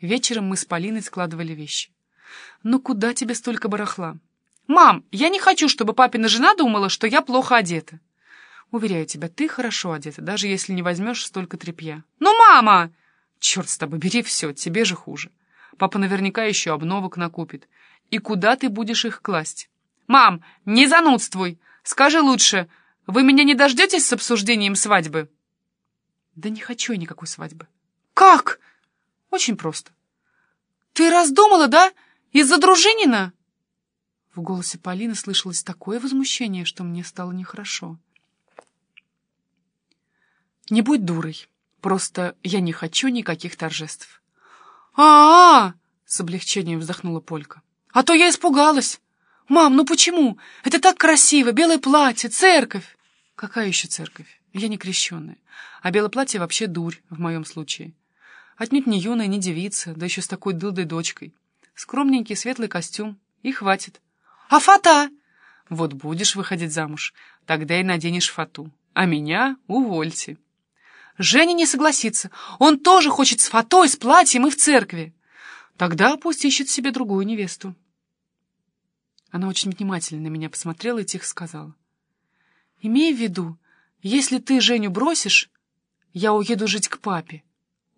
Вечером мы с Полиной складывали вещи. «Ну куда тебе столько барахла?» «Мам, я не хочу, чтобы папина жена думала, что я плохо одета». «Уверяю тебя, ты хорошо одета, даже если не возьмешь столько тряпья». «Ну, мама!» «Черт с тобой, бери все, тебе же хуже. Папа наверняка еще обновок накупит. И куда ты будешь их класть?» «Мам, не занудствуй! Скажи лучше, вы меня не дождетесь с обсуждением свадьбы?» «Да не хочу я никакой свадьбы». «Как?» «Очень просто». «Ты раздумала, да? Из-за дружинина?» В голосе Полины слышалось такое возмущение, что мне стало нехорошо. «Не будь дурой. Просто я не хочу никаких торжеств». «А-а-а!» — с облегчением вздохнула Полька. «А то я испугалась. Мам, ну почему? Это так красиво, белое платье, церковь!» «Какая еще церковь? Я не крещенная. А белое платье вообще дурь, в моем случае. Отнюдь не юная, не девица, да еще с такой дылдой дочкой. Скромненький светлый костюм, и хватит. А фата? Вот будешь выходить замуж, тогда и наденешь фату. А меня увольте. Женя не согласится. Он тоже хочет с фатой, с платьем и в церкви. Тогда пусть ищет себе другую невесту. Она очень внимательно на меня посмотрела и тихо сказала. Имей в виду, если ты Женю бросишь, я уеду жить к папе.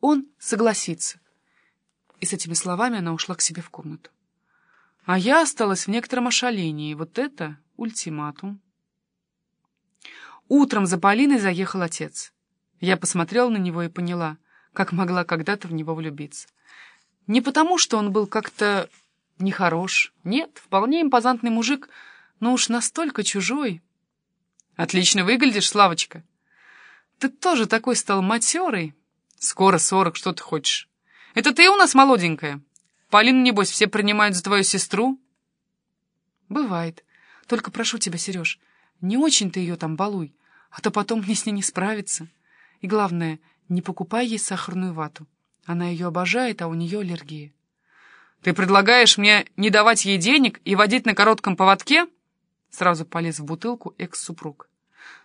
Он согласится. И с этими словами она ушла к себе в комнату. А я осталась в некотором ошалении. Вот это ультиматум. Утром за Полиной заехал отец. Я посмотрела на него и поняла, как могла когда-то в него влюбиться. Не потому, что он был как-то нехорош. Нет, вполне импозантный мужик, но уж настолько чужой. Отлично выглядишь, Славочка. Ты тоже такой стал матерый. Скоро сорок, что ты хочешь? Это ты у нас молоденькая? Полину, небось, все принимают за твою сестру? Бывает. Только прошу тебя, Сереж, не очень ты ее там балуй, а то потом мне с ней не справиться. И главное, не покупай ей сахарную вату. Она ее обожает, а у нее аллергия. Ты предлагаешь мне не давать ей денег и водить на коротком поводке? Сразу полез в бутылку экс-супруг.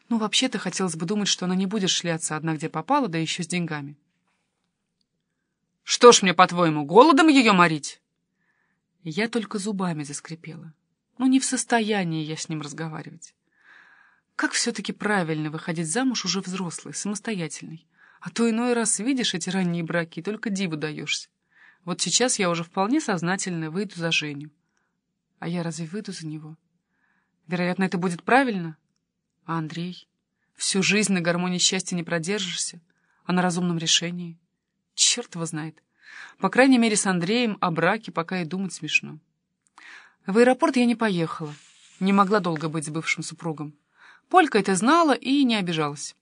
Ну, вообще-то хотелось бы думать, что она не будет шляться одна где попала, да еще с деньгами. Что ж мне, по-твоему, голодом ее морить? Я только зубами заскрипела. Ну, не в состоянии я с ним разговаривать. Как все-таки правильно выходить замуж уже взрослый, самостоятельный. А то иной раз видишь эти ранние браки и только диву даешься. Вот сейчас я уже вполне сознательно выйду за Женю. А я разве выйду за него? Вероятно, это будет правильно. А Андрей? Всю жизнь на гармонии счастья не продержишься, а на разумном решении? Черт его знает. По крайней мере, с Андреем о браке пока и думать смешно. В аэропорт я не поехала. Не могла долго быть с бывшим супругом. Полька это знала и не обижалась.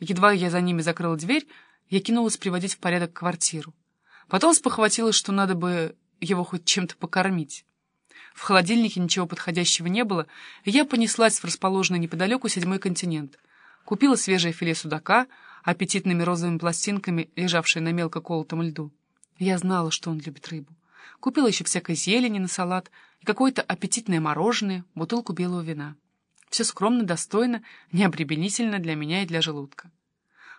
Едва я за ними закрыла дверь, я кинулась приводить в порядок квартиру. Потом спохватилась, что надо бы его хоть чем-то покормить. В холодильнике ничего подходящего не было, и я понеслась в расположенный неподалеку седьмой континент. Купила свежее филе судака, аппетитными розовыми пластинками, лежавшие на мелко колотом льду. Я знала, что он любит рыбу. Купила еще всякой зелени на салат и какое-то аппетитное мороженое, бутылку белого вина. Все скромно, достойно, необременительно для меня и для желудка.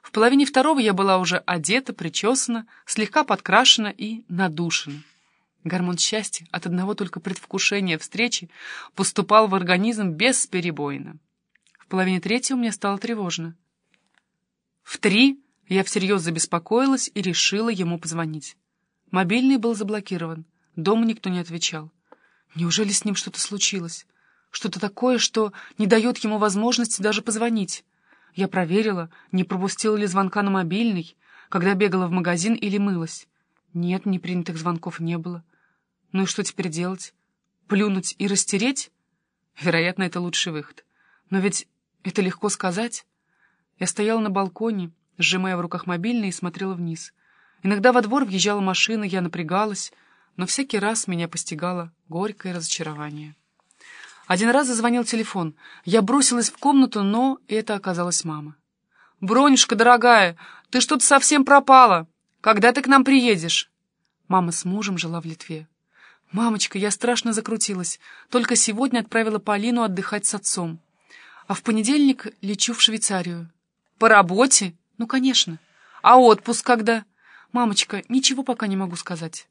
В половине второго я была уже одета, причесана, слегка подкрашена и надушена. Гормон счастья от одного только предвкушения встречи поступал в организм бесперебойно. В половине третьего мне стало тревожно. В три я всерьез забеспокоилась и решила ему позвонить. Мобильный был заблокирован, дома никто не отвечал. Неужели с ним что-то случилось? Что-то такое, что не дает ему возможности даже позвонить? Я проверила, не пропустила ли звонка на мобильный, когда бегала в магазин или мылась. Нет, непринятых звонков не было. Ну и что теперь делать? Плюнуть и растереть? Вероятно, это лучший выход. Но ведь это легко сказать. Я стояла на балконе, сжимая в руках мобильный, и смотрела вниз. Иногда во двор въезжала машина, я напрягалась, но всякий раз меня постигало горькое разочарование. Один раз зазвонил телефон. Я бросилась в комнату, но это оказалась мама. «Бронюшка, дорогая, ты что-то совсем пропала. Когда ты к нам приедешь?» Мама с мужем жила в Литве. «Мамочка, я страшно закрутилась. Только сегодня отправила Полину отдыхать с отцом. А в понедельник лечу в Швейцарию». «По работе?» «Ну, конечно. А отпуск когда?» «Мамочка, ничего пока не могу сказать».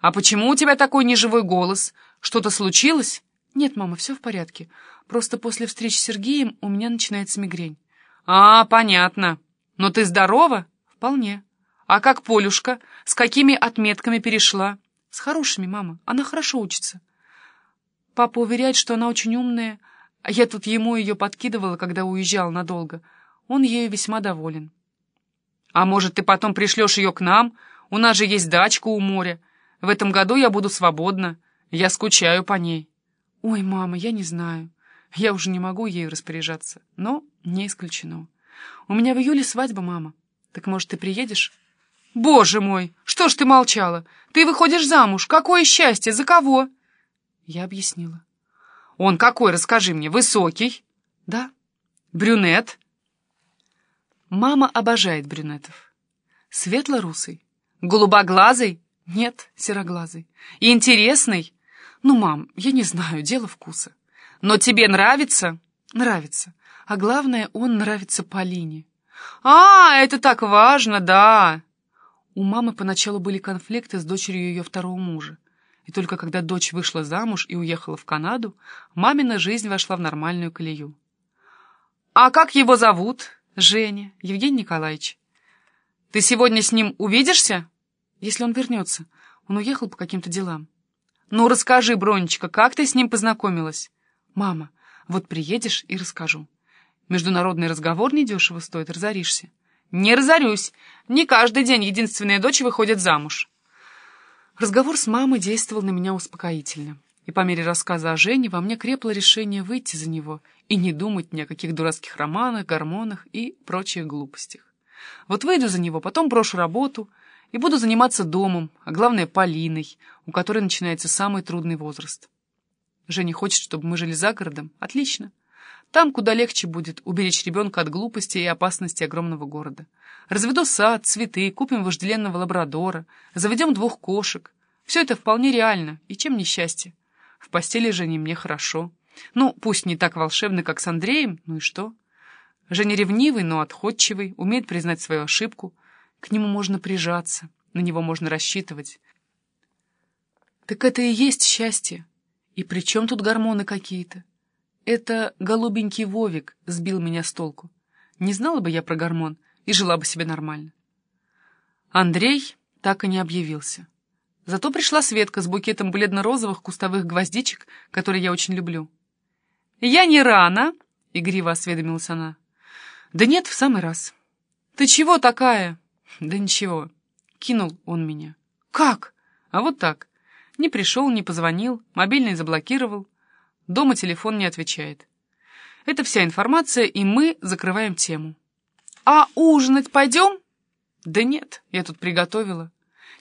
«А почему у тебя такой неживой голос? Что-то случилось?» «Нет, мама, все в порядке. Просто после встречи с Сергеем у меня начинается мигрень». «А, понятно. Но ты здорова?» «Вполне». «А как Полюшка? С какими отметками перешла?» «С хорошими, мама. Она хорошо учится». Папа уверяет, что она очень умная, а я тут ему ее подкидывала, когда уезжал надолго. Он ею весьма доволен. «А может, ты потом пришлешь ее к нам? У нас же есть дачка у моря. В этом году я буду свободна. Я скучаю по ней». «Ой, мама, я не знаю. Я уже не могу ею распоряжаться. Но не исключено. У меня в июле свадьба, мама. Так, может, ты приедешь?» «Боже мой! Что ж ты молчала? Ты выходишь замуж! Какое счастье! За кого?» Я объяснила. «Он какой, расскажи мне, высокий?» «Да». «Брюнет?» Мама обожает брюнетов. Светло-русый. Голубоглазый? Нет, сероглазый. Интересный? Ну, мам, я не знаю, дело вкуса. Но тебе нравится? Нравится. А главное, он нравится Полине. А, это так важно, да. У мамы поначалу были конфликты с дочерью ее второго мужа. И только когда дочь вышла замуж и уехала в Канаду, мамина жизнь вошла в нормальную колею. «А как его зовут?» «Женя, Евгений Николаевич. Ты сегодня с ним увидишься?» «Если он вернется. Он уехал по каким-то делам». «Ну, расскажи, Бронечка, как ты с ним познакомилась?» «Мама, вот приедешь и расскажу. Международный разговор недешево стоит, разоришься». «Не разорюсь. Не каждый день единственная дочь выходит замуж». Разговор с мамой действовал на меня успокоительно. И по мере рассказа о Жене во мне крепло решение выйти за него и не думать ни о каких дурацких романах, гормонах и прочих глупостях. Вот выйду за него, потом брошу работу и буду заниматься домом, а главное Полиной, у которой начинается самый трудный возраст. Женя хочет, чтобы мы жили за городом. Отлично. Там куда легче будет уберечь ребенка от глупости и опасности огромного города. Разведу сад, цветы, купим вожделенного лабрадора, заведем двух кошек. Все это вполне реально, и чем не счастье. В постели Жене мне хорошо. Ну, пусть не так волшебно, как с Андреем, ну и что? Женя ревнивый, но отходчивый, умеет признать свою ошибку. К нему можно прижаться, на него можно рассчитывать. Так это и есть счастье. И при чем тут гормоны какие-то? Это голубенький Вовик сбил меня с толку. Не знала бы я про гормон и жила бы себе нормально. Андрей так и не объявился. Зато пришла Светка с букетом бледно-розовых кустовых гвоздичек, которые я очень люблю. «Я не рано?» — игриво осведомилась она. «Да нет, в самый раз». «Ты чего такая?» «Да ничего». Кинул он меня. «Как?» «А вот так. Не пришел, не позвонил, мобильный заблокировал. Дома телефон не отвечает. Это вся информация, и мы закрываем тему. «А ужинать пойдем?» «Да нет, я тут приготовила».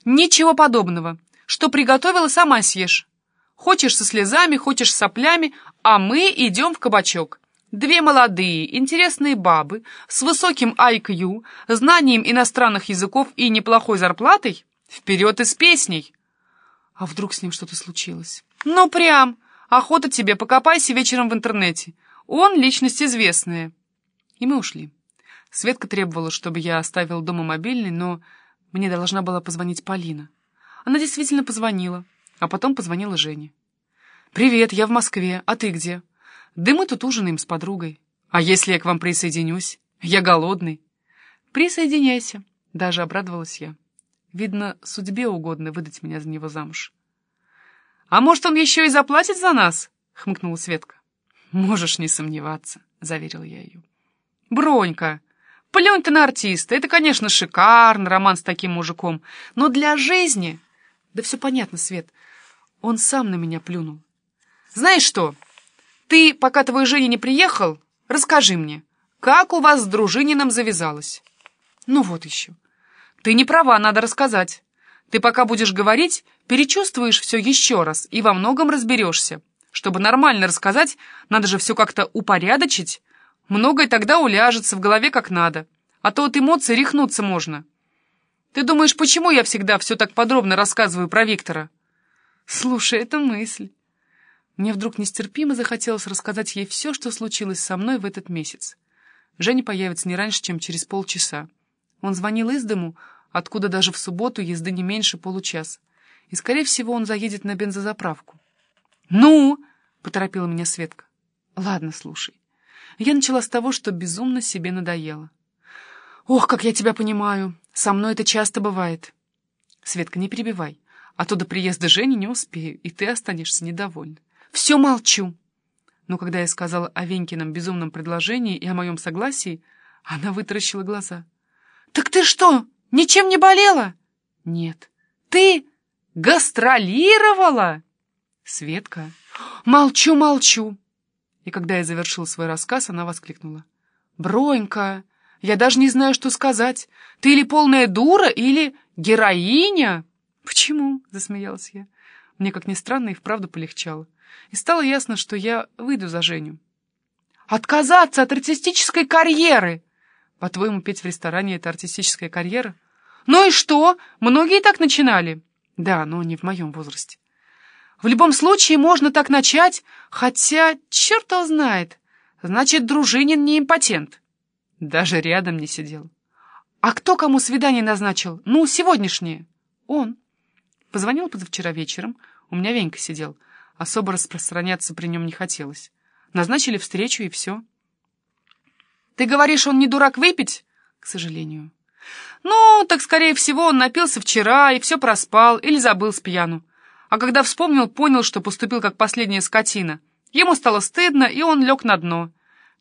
«Ничего подобного. Что приготовила, сама съешь. Хочешь со слезами, хочешь с соплями, а мы идем в кабачок. Две молодые, интересные бабы с высоким IQ, знанием иностранных языков и неплохой зарплатой? Вперед из песней!» А вдруг с ним что-то случилось? «Ну, прям. Охота тебе, покопайся вечером в интернете. Он — личность известная». И мы ушли. Светка требовала, чтобы я оставил дома мобильный, но мне должна была позвонить Полина. Она действительно позвонила, а потом позвонила Жене. «Привет, я в Москве. А ты где?» «Да мы тут ужинаем с подругой. А если я к вам присоединюсь? Я голодный». «Присоединяйся», — даже обрадовалась я. Видно, судьбе угодно выдать меня за него замуж. «А может, он еще и заплатит за нас?» — хмыкнула Светка. «Можешь не сомневаться», — заверил я ее. «Бронька, Плюнь ты на артиста. Это, конечно, шикарно, роман с таким мужиком. Но для жизни... Да все понятно, Свет. Он сам на меня плюнул. Знаешь что? Ты, пока твой Женя не приехал, расскажи мне, как у вас с Дружининым завязалось? Ну вот еще. Ты не права, надо рассказать. Ты пока будешь говорить, перечувствуешь все еще раз и во многом разберешься. Чтобы нормально рассказать, надо же все как-то упорядочить, Многое тогда уляжется в голове как надо, а то от эмоций рехнуться можно. Ты думаешь, почему я всегда все так подробно рассказываю про Виктора? Слушай, это мысль. Мне вдруг нестерпимо захотелось рассказать ей все, что случилось со мной в этот месяц. Женя появится не раньше, чем через полчаса. Он звонил из дому, откуда даже в субботу езды не меньше получаса. И, скорее всего, он заедет на бензозаправку. «Ну!» — поторопила меня Светка. «Ладно, слушай. Я начала с того, что безумно себе надоело. Ох, как я тебя понимаю. Со мной это часто бывает. Светка, не перебивай, а то до приезда Жени не успею, и ты останешься недовольна. Все молчу!» Но когда я сказала о Венькином безумном предложении и о моем согласии, она вытаращила глаза. «Так ты что, ничем не болела?» «Нет». «Ты гастролировала?» «Светка». «Молчу, молчу». И когда я завершила свой рассказ, она воскликнула. «Бронька, я даже не знаю, что сказать. Ты или полная дура, или героиня?» «Почему?» — засмеялась я. Мне, как ни странно, и вправду полегчало и стало ясно, что я выйду за Женю. «Отказаться от артистической карьеры!» «По-твоему, петь в ресторане — это артистическая карьера?» «Ну и что? Многие так начинали». «Да, но не в моем возрасте». «В любом случае можно так начать, хотя черт его знает. Значит, Дружинин не импотент». Даже рядом не сидел. «А кто кому свидание назначил? Ну, сегодняшнее?» «Он». Позвонил позавчера вечером. У меня Венька сидел. Особо распространяться при нем не хотелось. Назначили встречу, и все. «Ты говоришь, он не дурак выпить?» «К сожалению». «Ну, так, скорее всего, он напился вчера и все проспал или забыл с пьяну. А когда вспомнил, понял, что поступил как последняя скотина. Ему стало стыдно, и он лег на дно.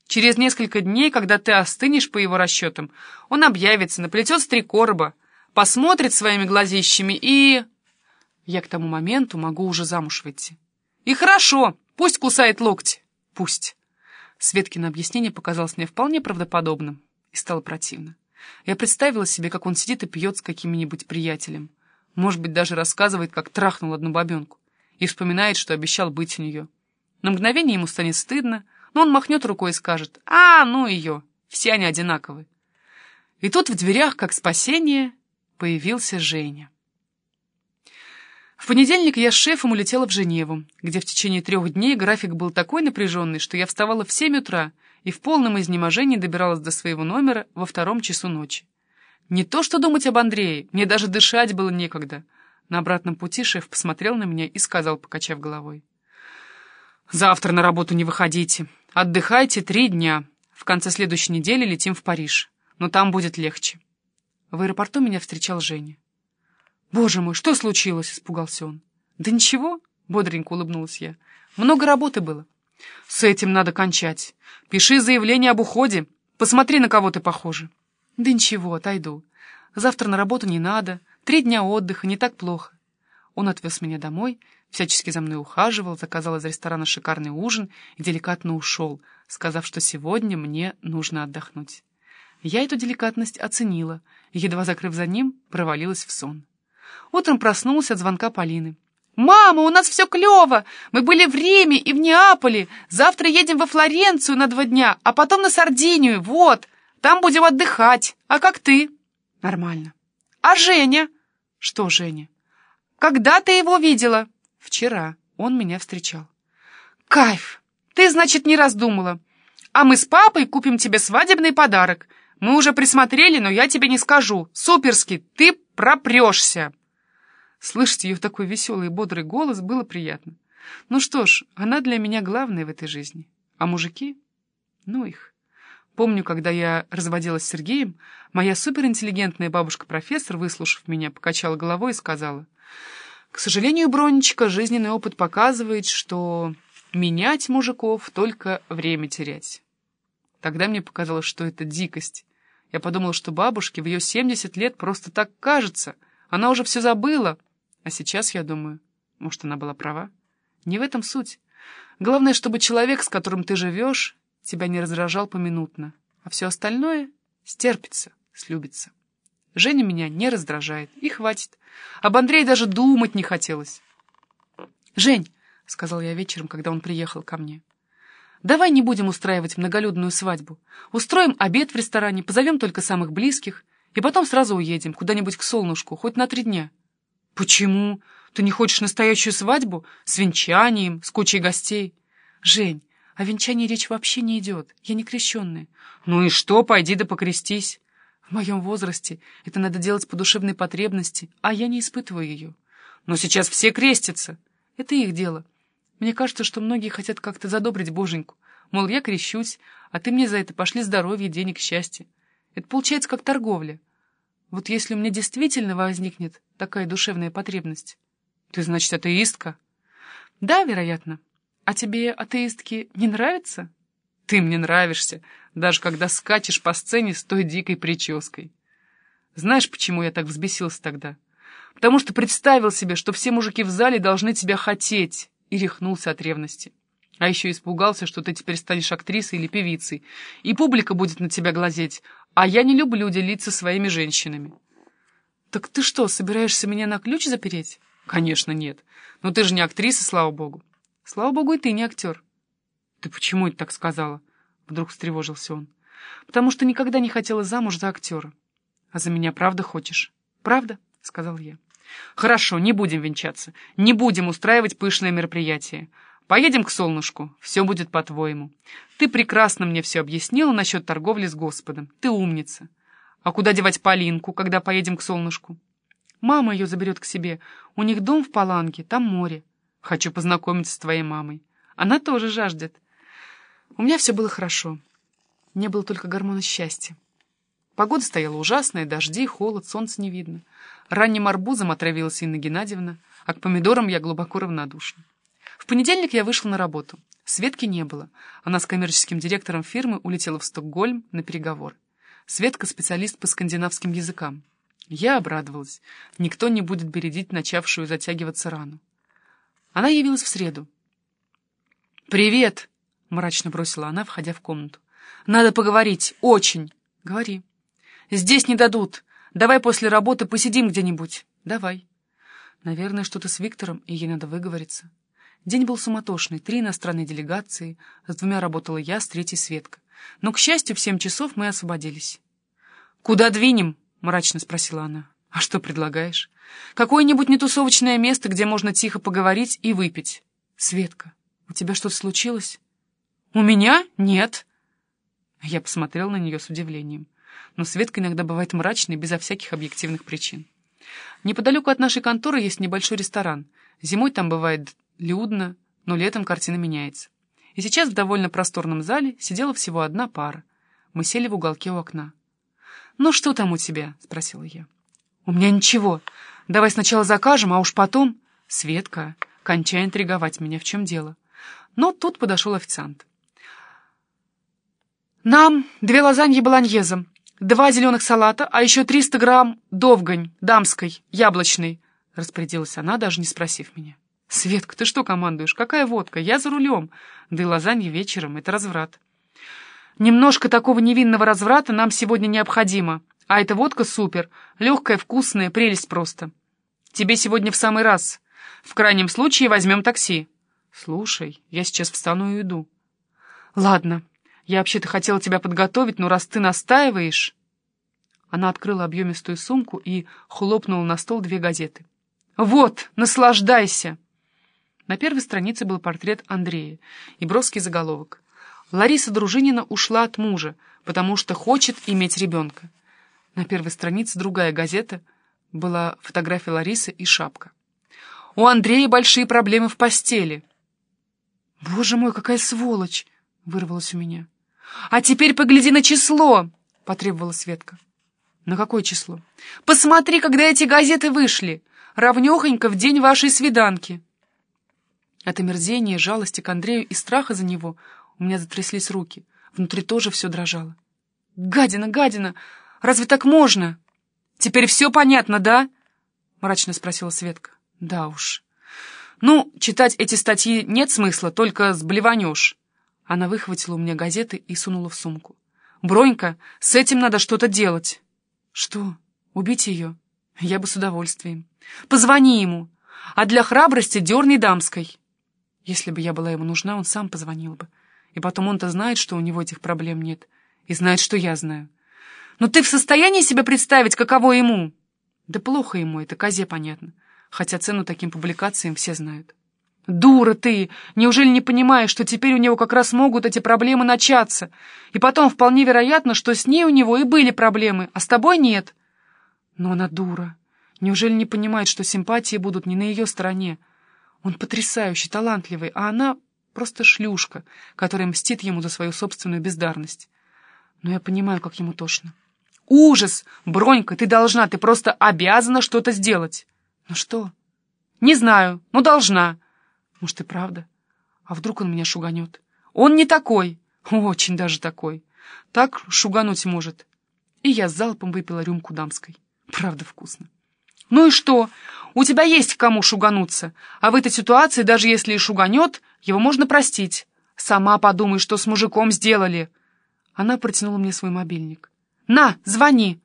Через несколько дней, когда ты остынешь по его расчетам, он объявится, наплетет с три короба, посмотрит своими глазищами и... Я к тому моменту могу уже замуж выйти». И хорошо, пусть кусает локти. Пусть. Светкино объяснение показалось мне вполне правдоподобным и стало противно. Я представила себе, как он сидит и пьет с каким-нибудь приятелем. Может быть, даже рассказывает, как трахнул одну бабенку. И вспоминает, что обещал быть у нее. На мгновение ему станет стыдно, но он махнет рукой и скажет «А, ну ее, все они одинаковы». И тут в дверях, как спасение, появился Женя. В понедельник я с шефом улетела в Женеву, где в течение трех дней график был такой напряженный, что я вставала в семь утра и в полном изнеможении добиралась до своего номера во втором часу ночи. Не то что думать об Андрее, мне даже дышать было некогда. На обратном пути шеф посмотрел на меня и сказал, покачав головой. «Завтра на работу не выходите. Отдыхайте три дня. В конце следующей недели летим в Париж. Но там будет легче». В аэропорту меня встречал Женя. «Боже мой, что случилось?» — испугался он. «Да ничего», — бодренько улыбнулась я. «Много работы было». «С этим надо кончать. Пиши заявление об уходе. Посмотри, на кого ты похожа». «Да ничего, отойду. Завтра на работу не надо. Три дня отдыха, не так плохо». Он отвез меня домой, всячески за мной ухаживал, заказал из ресторана шикарный ужин и деликатно ушел, сказав, что сегодня мне нужно отдохнуть. Я эту деликатность оценила и, едва закрыв за ним, провалилась в сон. Утром проснулся от звонка Полины. «Мама, у нас все клево! Мы были в Риме и в Неаполе. Завтра едем во Флоренцию на два дня, а потом на Сардинию. Вот, там будем отдыхать. А как ты?» «Нормально». «А Женя?» «Что Женя?» «Когда ты его видела?» «Вчера. Он меня встречал». «Кайф! Ты, значит, не раздумала. А мы с папой купим тебе свадебный подарок. Мы уже присмотрели, но я тебе не скажу. Суперски, ты пропрешься!» Слышать ее такой веселый и бодрый голос было приятно. Ну что ж, она для меня главная в этой жизни. А мужики? Ну их. Помню, когда я разводилась с Сергеем, моя суперинтеллигентная бабушка-профессор, выслушав меня, покачала головой и сказала, «К сожалению, Бронечка, жизненный опыт показывает, что менять мужиков только время терять». Тогда мне показалось, что это дикость. Я подумала, что бабушке в ее 70 лет просто так кажется. Она уже все забыла, а сейчас я думаю, может, она была права? Не в этом суть. Главное, чтобы человек, с которым ты живешь, тебя не раздражал поминутно, а все остальное стерпится, слюбится. Женя меня не раздражает, и хватит. Об Андрее даже думать не хотелось. «Жень», — сказал я вечером, когда он приехал ко мне, — «давай не будем устраивать многолюдную свадьбу. Устроим обед в ресторане, позовем только самых близких, и потом сразу уедем куда-нибудь к солнышку, хоть на три дня». «Почему? Ты не хочешь настоящую свадьбу? С венчанием, с кучей гостей?» «Жень, о венчании речь вообще не идет. Я не крещенная». «Ну и что? Пойди да покрестись». В моем возрасте это надо делать по душевной потребности, а я не испытываю ее. Но сейчас все крестятся. Это их дело. Мне кажется, что многие хотят как-то задобрить боженьку. Мол, я крещусь, а ты мне за это пошли здоровье, денег, счастье. Это получается как торговля. Вот если у меня действительно возникнет такая душевная потребность, ты, значит, атеистка? Да, вероятно. А тебе атеистки не нравятся? Ты мне нравишься, даже когда скачешь по сцене с той дикой прической. Знаешь, почему я так взбесился тогда? Потому что представил себе, что все мужики в зале должны тебя хотеть, и рехнулся от ревности. А еще испугался, что ты теперь станешь актрисой или певицей, и публика будет на тебя глазеть, а я не люблю делиться своими женщинами. Так ты что, собираешься меня на ключ запереть? Конечно, нет. Но ты же не актриса, слава богу. Слава богу, и ты не актер. Ты почему это так сказала? Вдруг встревожился он. Потому что никогда не хотела замуж за актера. А за меня правда хочешь? Правда? Сказал я. Хорошо, не будем венчаться. Не будем устраивать пышное мероприятие. Поедем к солнышку. Все будет по-твоему. Ты прекрасно мне все объяснила насчет торговли с Господом. Ты умница. А куда девать Полинку, когда поедем к солнышку? Мама ее заберет к себе. У них дом в Паланге, там море. Хочу познакомиться с твоей мамой. Она тоже жаждет. У меня все было хорошо. Не было только гормона счастья. Погода стояла ужасная, дожди, холод, солнца не видно. Ранним арбузом отравилась Инна Геннадьевна, а к помидорам я глубоко равнодушна. В понедельник я вышла на работу. Светки не было. Она с коммерческим директором фирмы улетела в Стокгольм на переговоры. Светка — специалист по скандинавским языкам. Я обрадовалась. Никто не будет бередить начавшую затягиваться рану. Она явилась в среду. «Привет!» — мрачно бросила она, входя в комнату. «Надо поговорить. Очень. Говори». Здесь не дадут. Давай после работы посидим где-нибудь. Давай. Наверное, что-то с Виктором, и ей надо выговориться. День был суматошный. Три иностранные делегации. С двумя работала я, с третьей Светка. Но, к счастью, в семь часов мы освободились. «Куда двинем?» — мрачно спросила она. «А что предлагаешь? Какое-нибудь нетусовочное место, где можно тихо поговорить и выпить. Светка, у тебя что-то случилось?» «У меня? Нет». Я посмотрел на нее с удивлением но Светка иногда бывает мрачной, безо всяких объективных причин. Неподалеку от нашей конторы есть небольшой ресторан. Зимой там бывает людно, но летом картина меняется. И сейчас в довольно просторном зале сидела всего одна пара. Мы сели в уголке у окна. «Ну что там у тебя?» — спросила я. «У меня ничего. Давай сначала закажем, а уж потом...» «Светка, кончай интриговать меня, в чем дело?» Но тут подошел официант. «Нам две лазаньи болоньезом, «Два зеленых салата, а еще триста грамм довгань, дамской, яблочной», — распорядилась она, даже не спросив меня. «Светка, ты что командуешь? Какая водка? Я за рулем. Да и лазанья вечером — это разврат». «Немножко такого невинного разврата нам сегодня необходимо. А эта водка супер, легкая, вкусная, прелесть просто. Тебе сегодня в самый раз. В крайнем случае возьмем такси». «Слушай, я сейчас встану и уйду». «Ладно, я вообще-то хотела тебя подготовить, но раз ты настаиваешь...» Она открыла объемистую сумку и хлопнула на стол две газеты. «Вот, наслаждайся!» На первой странице был портрет Андрея и броский заголовок. Лариса Дружинина ушла от мужа, потому что хочет иметь ребенка. На первой странице другая газета была фотография Ларисы и шапка. «У Андрея большие проблемы в постели». «Боже мой, какая сволочь!» — вырвалось у меня. «А теперь погляди на число!» — потребовала Светка. «На какое число?» «Посмотри, когда эти газеты вышли! Равнехонько в день вашей свиданки!» От омерзения, жалости к Андрею и страха за него у меня затряслись руки. Внутри тоже все дрожало. «Гадина, гадина! Разве так можно?» «Теперь все понятно, да?» — мрачно спросила Светка. «Да уж. Ну, читать эти статьи нет смысла, только сблеванешь. Она выхватила у меня газеты и сунула в сумку. «Бронька, с этим надо что-то делать». «Что? Убить ее?» «Я бы с удовольствием». «Позвони ему, а для храбрости дерни дамской». Если бы я была ему нужна, он сам позвонил бы. И потом он-то знает, что у него этих проблем нет. И знает, что я знаю. Но ты в состоянии себе представить, каково ему? Да плохо ему, это козе понятно. Хотя цену таким публикациям все знают. Дура ты! Неужели не понимаешь, что теперь у него как раз могут эти проблемы начаться? И потом вполне вероятно, что с ней у него и были проблемы, а с тобой нет. Но она дура. Неужели не понимает, что симпатии будут не на ее стороне? Он потрясающий, талантливый, а она просто шлюшка, которая мстит ему за свою собственную бездарность. Но я понимаю, как ему тошно. Ужас! Бронька, ты должна, ты просто обязана что-то сделать. Ну что? Не знаю, но должна. Может, и правда. А вдруг он меня шуганет? Он не такой. Очень даже такой. Так шугануть может. И я залпом выпила рюмку дамской. Правда вкусно. Ну и что? У тебя есть к кому шугануться. А в этой ситуации, даже если и шуганет, его можно простить. Сама подумай, что с мужиком сделали. Она протянула мне свой мобильник. «На, звони!»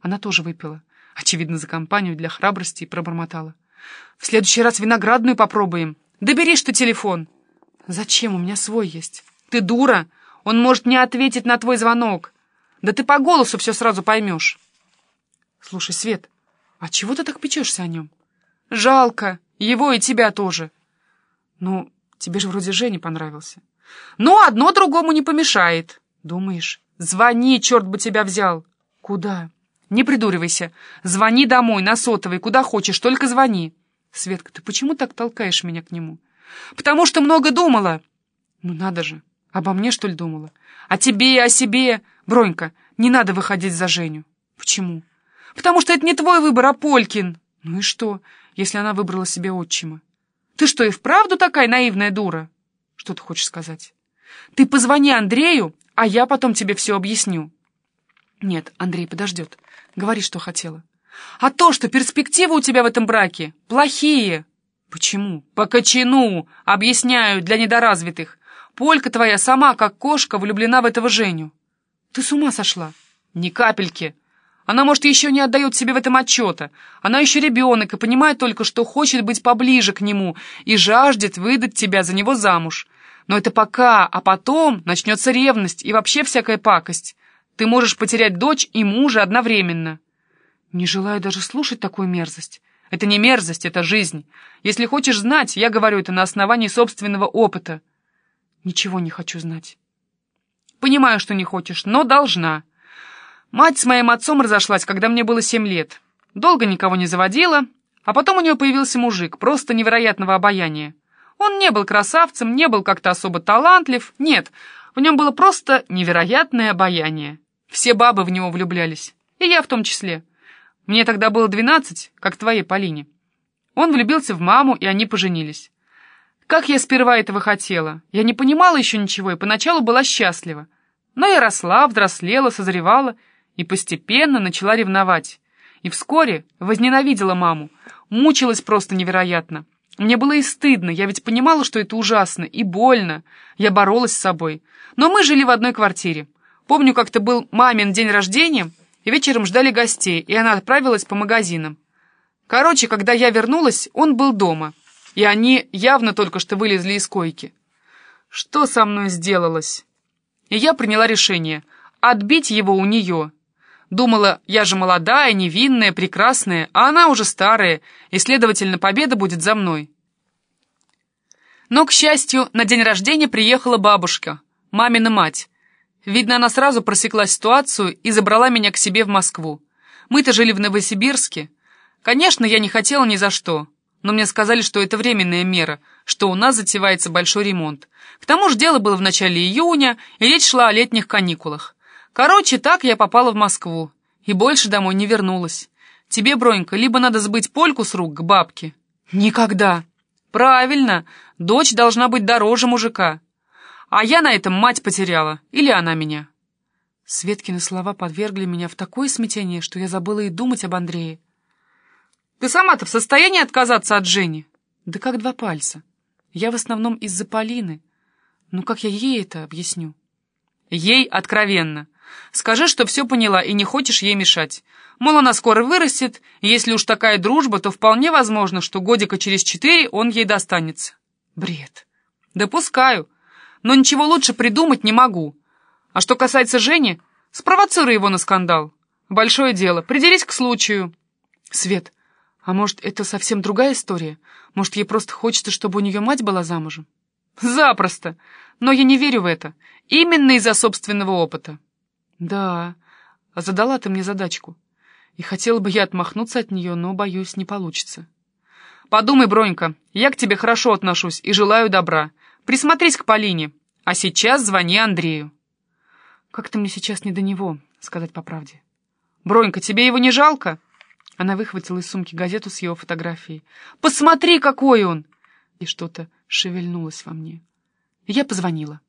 Она тоже выпила. Очевидно, за компанию для храбрости и пробормотала. «В следующий раз виноградную попробуем. Да бери, что телефон!» «Зачем? У меня свой есть». «Ты дура! Он может не ответить на твой звонок. Да ты по голосу все сразу поймешь». «Слушай, Свет, а чего ты так печешься о нем?» «Жалко. Его и тебя тоже». «Ну, тебе же вроде Женя понравился». «Ну, одно другому не помешает». «Думаешь?» «Звони, черт бы тебя взял!» «Куда?» «Не придуривайся. Звони домой, на сотовый, куда хочешь, только звони». «Светка, ты почему так толкаешь меня к нему?» «Потому что много думала». «Ну надо же. Обо мне, что ли, думала?» «О тебе о себе. Бронька, не надо выходить за Женю». «Почему?» «Потому что это не твой выбор, а Полькин». «Ну и что, если она выбрала себе отчима?» «Ты что, и вправду такая наивная дура?» «Что ты хочешь сказать?» «Ты позвони Андрею, а я потом тебе все объясню». «Нет, Андрей подождет. Говори, что хотела». «А то, что перспективы у тебя в этом браке плохие». «Почему?» «По кочану. Объясняю, для недоразвитых. Полька твоя сама, как кошка, влюблена в этого Женю». «Ты с ума сошла?» «Ни капельки. Она, может, еще не отдает себе в этом отчета. Она еще ребенок и понимает только, что хочет быть поближе к нему и жаждет выдать тебя за него замуж. Но это пока, а потом начнется ревность и вообще всякая пакость. Ты можешь потерять дочь и мужа одновременно. Не желаю даже слушать такую мерзость. Это не мерзость, это жизнь. Если хочешь знать, я говорю это на основании собственного опыта. Ничего не хочу знать. Понимаю, что не хочешь, но должна. Мать с моим отцом разошлась, когда мне было семь лет. Долго никого не заводила, а потом у нее появился мужик, просто невероятного обаяния. Он не был красавцем, не был как-то особо талантлив, нет, в нем было просто невероятное обаяние. Все бабы в него влюблялись, и я в том числе. Мне тогда было двенадцать, как твоей Полине. Он влюбился в маму, и они поженились. Как я сперва этого хотела. Я не понимала еще ничего и поначалу была счастлива. Но я росла, взрослела, созревала и постепенно начала ревновать. И вскоре возненавидела маму, мучилась просто невероятно. Мне было и стыдно, я ведь понимала, что это ужасно и больно. Я боролась с собой. Но мы жили в одной квартире. Помню, как-то был мамин день рождения, и вечером ждали гостей, и она отправилась по магазинам. Короче, когда я вернулась, он был дома, и они явно только что вылезли из койки. Что со мной сделалось? И я приняла решение — отбить его у нее. Думала, я же молодая, невинная, прекрасная, а она уже старая, и, следовательно, победа будет за мной. Но, к счастью, на день рождения приехала бабушка, мамина мать. Видно, она сразу просекла ситуацию и забрала меня к себе в Москву. Мы-то жили в Новосибирске. Конечно, я не хотела ни за что, но мне сказали, что это временная мера, что у нас затевается большой ремонт. К тому же дело было в начале июня, и речь шла о летних каникулах. Короче, так я попала в Москву. И больше домой не вернулась. Тебе, Бронька, либо надо сбыть польку с рук к бабке. Никогда. Правильно, дочь должна быть дороже мужика. А я на этом мать потеряла. Или она меня. Светкины слова подвергли меня в такое смятение, что я забыла и думать об Андрее. Ты сама-то в состоянии отказаться от Жени? Да как два пальца. Я в основном из-за Полины. Ну как я ей это объясню? Ей откровенно. Скажи, что все поняла и не хочешь ей мешать. Мол, она скоро вырастет, и если уж такая дружба, то вполне возможно, что годика через четыре он ей достанется. Бред. Допускаю. Но ничего лучше придумать не могу. А что касается Жени, спровоцируй его на скандал. Большое дело. Придерись к случаю. Свет, А может, это совсем другая история? Может, ей просто хочется, чтобы у нее мать была замужем? Запросто! Но я не верю в это. Именно из-за собственного опыта. Да, а задала ты мне задачку. И хотела бы я отмахнуться от нее, но, боюсь, не получится. Подумай, Бронька, я к тебе хорошо отношусь и желаю добра. Присмотрись к Полине. А сейчас звони Андрею. Как-то мне сейчас не до него, сказать по правде. Бронька, тебе его не жалко? Она выхватила из сумки газету с его фотографией. «Посмотри, какой он!» И что-то шевельнулось во мне. Я позвонила.